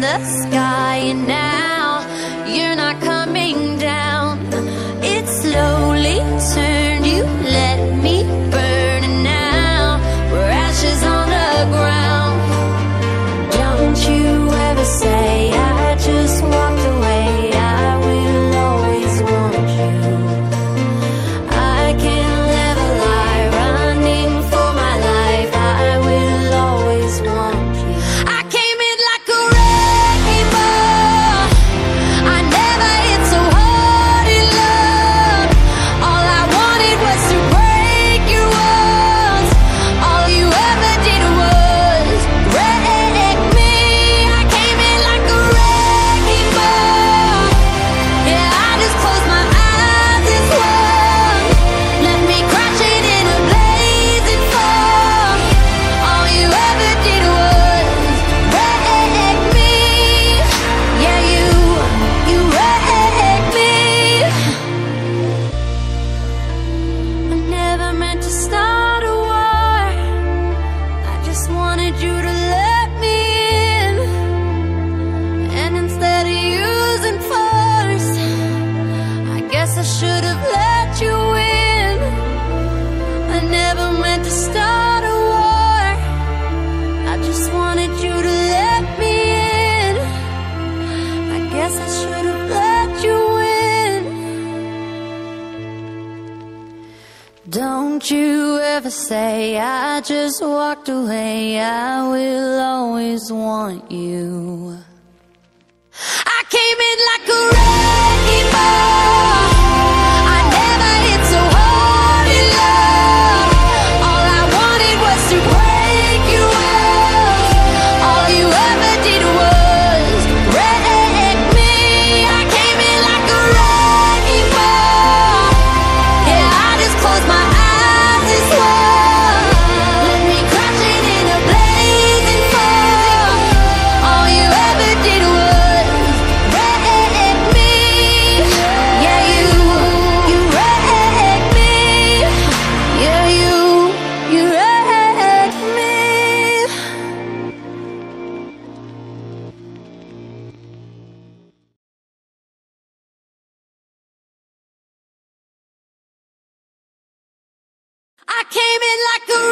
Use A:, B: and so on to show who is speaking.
A: the sky, and now you're not coming Don't you ever say I just walked away. I will always want you. I came in like a wreck. I came in like a